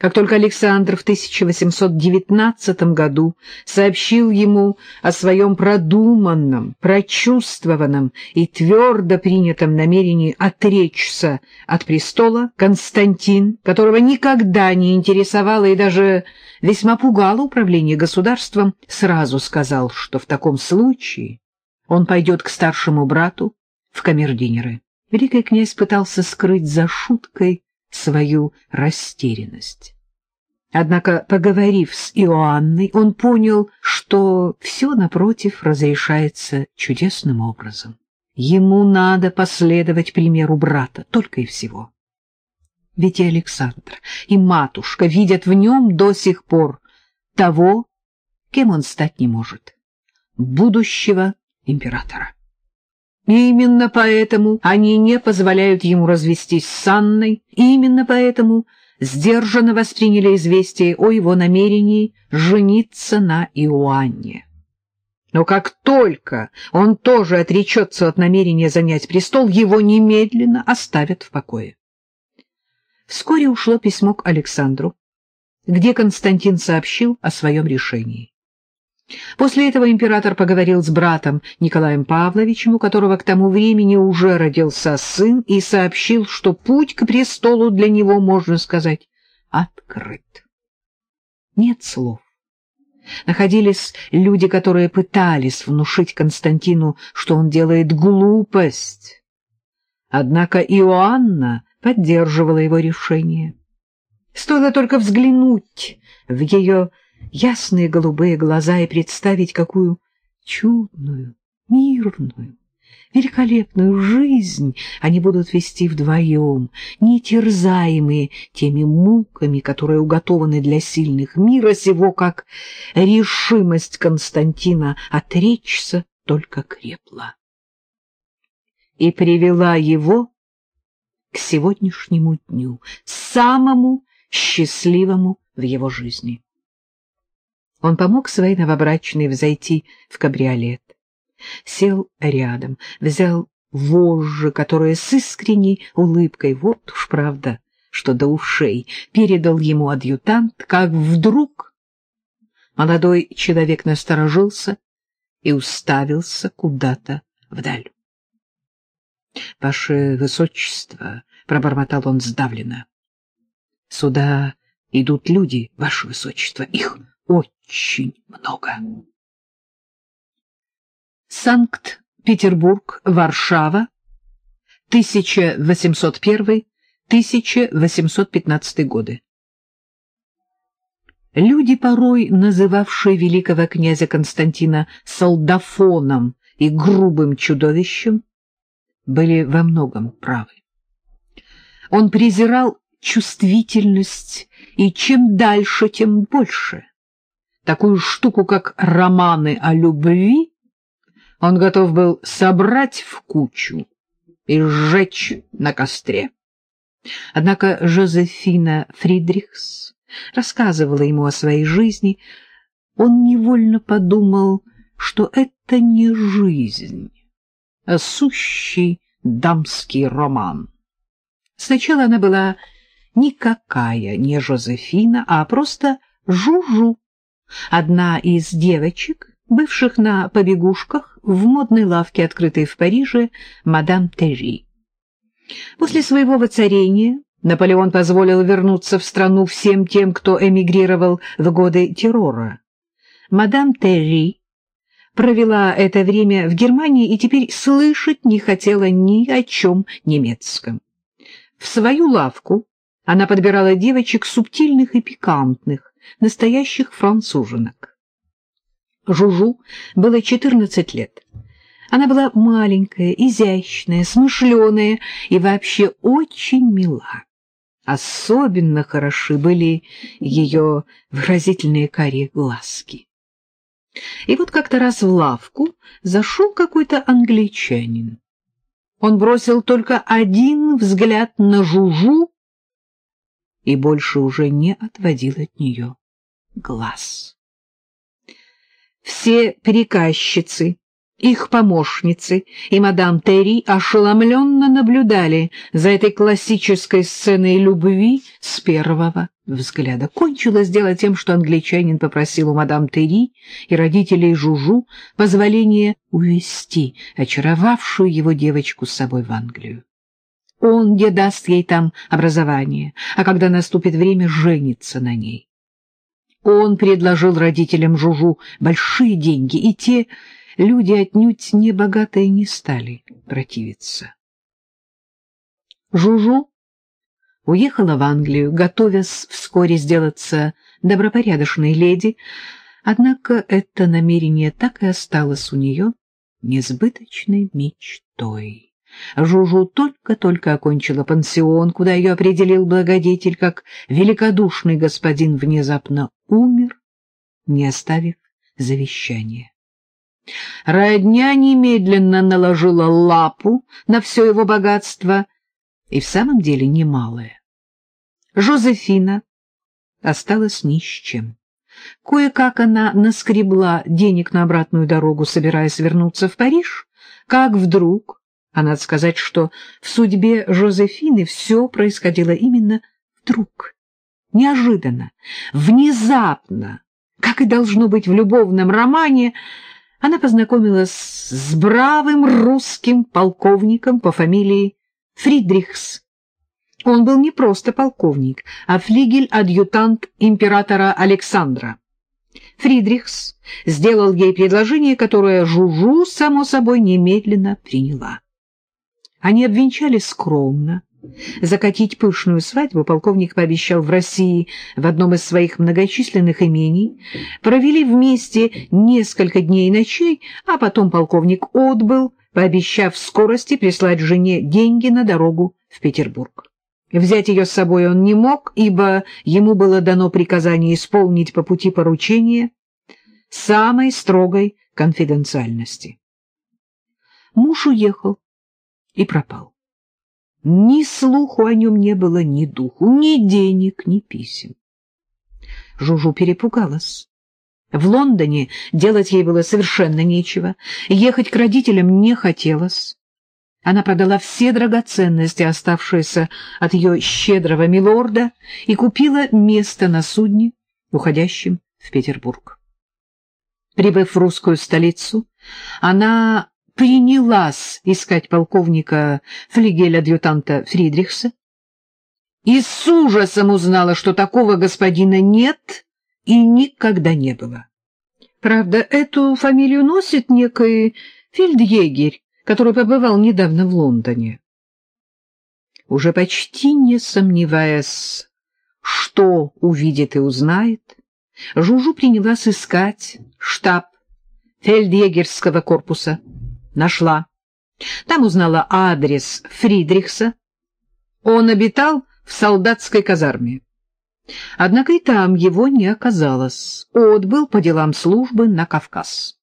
Как только Александр в 1819 году сообщил ему о своем продуманном, прочувствованном и твердо принятом намерении отречься от престола, Константин, которого никогда не интересовало и даже весьма пугало управление государством, сразу сказал, что в таком случае он пойдет к старшему брату в камердинеры. Великий князь пытался скрыть за шуткой свою растерянность. Однако, поговорив с Иоанной, он понял, что все, напротив, разрешается чудесным образом. Ему надо последовать примеру брата, только и всего. Ведь и Александр, и матушка видят в нем до сих пор того, кем он стать не может — будущего императора. Именно поэтому они не позволяют ему развестись с Анной, и именно поэтому сдержанно восприняли известие о его намерении жениться на Иоанне. Но как только он тоже отречется от намерения занять престол, его немедленно оставят в покое. Вскоре ушло письмо к Александру, где Константин сообщил о своем решении. После этого император поговорил с братом Николаем Павловичем, у которого к тому времени уже родился сын, и сообщил, что путь к престолу для него, можно сказать, открыт. Нет слов. Находились люди, которые пытались внушить Константину, что он делает глупость. Однако Иоанна поддерживала его решение. Стоило только взглянуть в ее ясные голубые глаза и представить, какую чудную, мирную, великолепную жизнь они будут вести вдвоем, не терзаемые теми муками, которые уготованы для сильных мира сего, как решимость Константина отречься только крепла. И привела его к сегодняшнему дню, самому счастливому в его жизни. Он помог своей новобрачной взойти в кабриолет. Сел рядом, взял вожжи, которые с искренней улыбкой, вот уж правда, что до ушей, передал ему адъютант, как вдруг молодой человек насторожился и уставился куда-то вдаль. — Ваше Высочество, — пробормотал он сдавленно, — сюда идут люди, Ваше Высочество, их очень много. Санкт-Петербург, Варшава, 1801-1815 годы. Люди, порой называвшие великого князя Константина солдафоном и грубым чудовищем, были во многом правы. Он презирал чувствительность, и чем дальше, тем больше такую штуку, как романы о любви, он готов был собрать в кучу и сжечь на костре. Однако Жозефина Фридрихс рассказывала ему о своей жизни. Он невольно подумал, что это не жизнь, а сущий дамский роман. Сначала она была никакая не Жозефина, а просто Жужу, Одна из девочек, бывших на побегушках в модной лавке, открытой в Париже, мадам Терри. После своего воцарения Наполеон позволил вернуться в страну всем тем, кто эмигрировал в годы террора. Мадам Терри провела это время в Германии и теперь слышать не хотела ни о чем немецком. В свою лавку она подбирала девочек субтильных и пикантных, настоящих француженок. Жужу было 14 лет. Она была маленькая, изящная, смышленая и вообще очень мила. Особенно хороши были ее выразительные карие глазки. И вот как-то раз в лавку зашел какой-то англичанин. Он бросил только один взгляд на Жужу и больше уже не отводил от нее глаз. Все приказчицы Их помощницы и мадам Терри ошеломленно наблюдали за этой классической сценой любви с первого взгляда. Кончилось дело тем, что англичанин попросил у мадам Терри и родителей Жужу позволения увезти очаровавшую его девочку с собой в Англию. Он где даст ей там образование, а когда наступит время, женится на ней. Он предложил родителям Жужу большие деньги, и те люди отнюдь не богатые не стали противиться. Жужу уехала в Англию, готовясь вскоре сделаться добропорядочной леди, однако это намерение так и осталось у нее несбыточной мечтой. Жужу только-только окончила пансион, куда ее определил благодетель, как великодушный господин внезапно умер, не оставив завещания. Родня немедленно наложила лапу на все его богатство, и в самом деле немалое. Жозефина осталась ни с чем. Кое-как она наскребла денег на обратную дорогу, собираясь вернуться в Париж, как вдруг, а надо сказать, что в судьбе Жозефины все происходило именно вдруг, неожиданно, внезапно, как и должно быть в любовном романе, она познакомилась с бравым русским полковником по фамилии Фридрихс. Он был не просто полковник, а флигель-адъютант императора Александра. Фридрихс сделал ей предложение, которое Жужу, само собой, немедленно приняла. Они обвенчались скромно, Закатить пышную свадьбу полковник пообещал в России в одном из своих многочисленных имений. Провели вместе несколько дней и ночей, а потом полковник отбыл, пообещав в скорости прислать жене деньги на дорогу в Петербург. Взять ее с собой он не мог, ибо ему было дано приказание исполнить по пути поручения самой строгой конфиденциальности. Муж уехал и пропал. Ни слуху о нем не было, ни духу, ни денег, ни писем. Жужу перепугалась. В Лондоне делать ей было совершенно нечего, ехать к родителям не хотелось. Она продала все драгоценности, оставшиеся от ее щедрого милорда, и купила место на судне, уходящем в Петербург. Прибыв в русскую столицу, она принялась искать полковника флигеля-адъютанта Фридрихса и с ужасом узнала, что такого господина нет и никогда не было. Правда, эту фамилию носит некий фельдъегерь, который побывал недавно в Лондоне. Уже почти не сомневаясь, что увидит и узнает, Жужу принялась искать штаб фельдъегерского корпуса Нашла. Там узнала адрес Фридрихса. Он обитал в солдатской казарме. Однако и там его не оказалось. Отбыл по делам службы на Кавказ.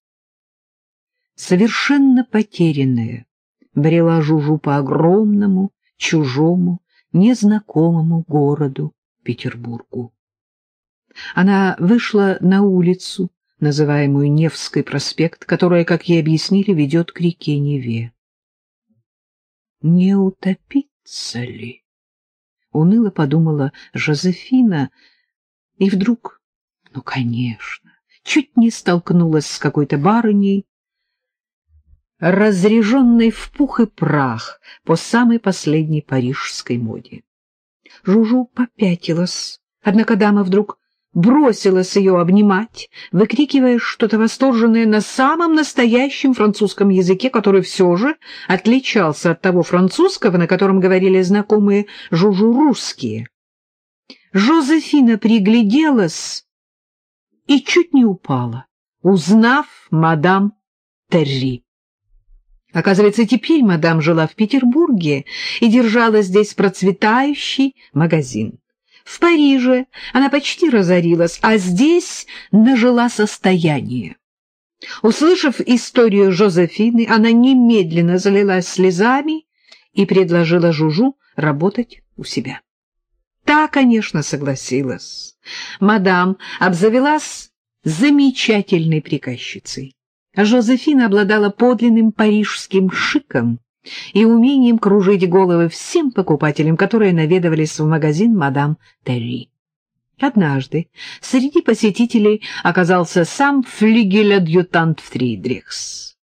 Совершенно потерянная, брела Жужу по огромному, чужому, незнакомому городу Петербургу. Она вышла на улицу, называемую Невский проспект, которая, как ей объяснили, ведет к реке Неве. «Не утопиться ли?» — уныло подумала Жозефина, и вдруг, ну, конечно, чуть не столкнулась с какой-то барыней, разреженной в пух и прах по самой последней парижской моде. Жужу попятилась, однако дама вдруг бросилась ее обнимать, выкрикивая что-то восторженное на самом настоящем французском языке, который все же отличался от того французского, на котором говорили знакомые жужу русские. Жозефина пригляделась и чуть не упала, узнав мадам Терри. Оказывается, теперь мадам жила в Петербурге и держала здесь процветающий магазин. В Париже она почти разорилась, а здесь нажила состояние. Услышав историю Жозефины, она немедленно залилась слезами и предложила Жужу работать у себя. Та, конечно, согласилась. Мадам обзавелась замечательной приказчицей. Жозефина обладала подлинным парижским шиком и умением кружить головы всем покупателям, которые наведывались в магазин мадам Терри. Однажды среди посетителей оказался сам флигель-адъютант Фридрихс.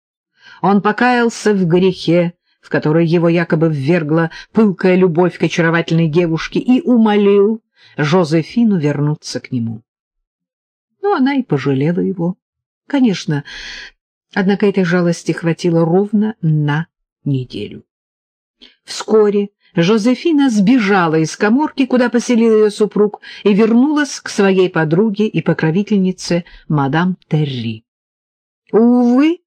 Он покаялся в грехе, в который его якобы ввергла пылкая любовь к очаровательной девушке, и умолил Жозефину вернуться к нему. Ну, она и пожалела его. Конечно, однако этой жалости хватило ровно на неделю. Вскоре Жозефина сбежала из коморки, куда поселил ее супруг, и вернулась к своей подруге и покровительнице мадам Терри. Увы,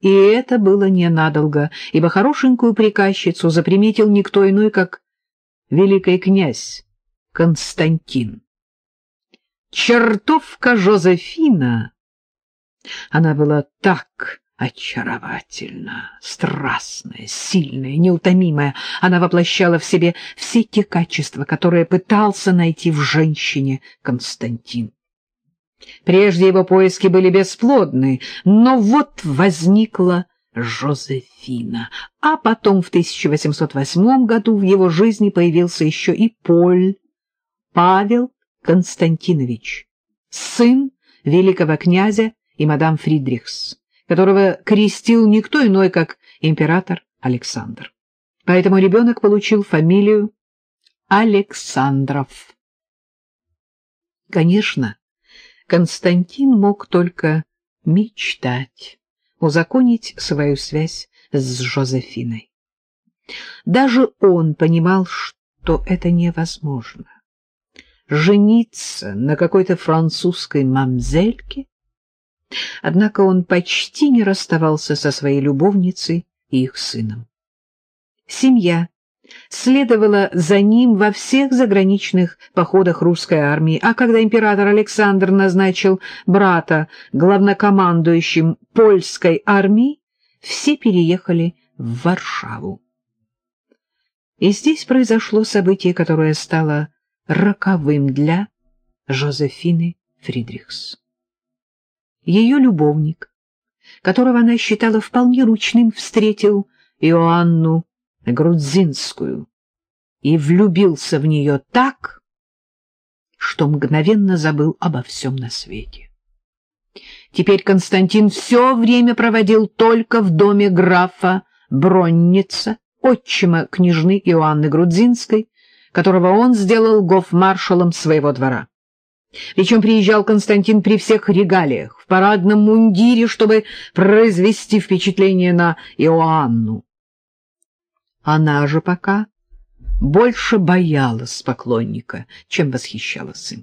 и это было ненадолго, ибо хорошенькую приказчицу заприметил никто иной, как великий князь Константин. Чертовка Жозефина! Она была так очаровательна, страстная, сильная, неутомимая. Она воплощала в себе все те качества, которые пытался найти в женщине Константин. Прежде его поиски были бесплодны, но вот возникла Жозефина. А потом в 1808 году в его жизни появился еще и Поль, Павел Константинович, сын великого князя и мадам Фридрихс которого крестил никто иной, как император Александр. Поэтому ребенок получил фамилию Александров. Конечно, Константин мог только мечтать узаконить свою связь с Жозефиной. Даже он понимал, что это невозможно. Жениться на какой-то французской мамзельке Однако он почти не расставался со своей любовницей и их сыном. Семья следовала за ним во всех заграничных походах русской армии, а когда император Александр назначил брата главнокомандующим польской армии, все переехали в Варшаву. И здесь произошло событие, которое стало роковым для Жозефины Фридрихс ее любовник, которого она считала вполне ручным, встретил Иоанну Грудзинскую и влюбился в нее так, что мгновенно забыл обо всем на свете. Теперь Константин все время проводил только в доме графа Бронница, отчима княжны Иоанны Грудзинской, которого он сделал гофмаршалом своего двора. Причем приезжал Константин при всех регалиях, в парадном мундире, чтобы произвести впечатление на Иоанну. Она же пока больше боялась поклонника, чем восхищалась им.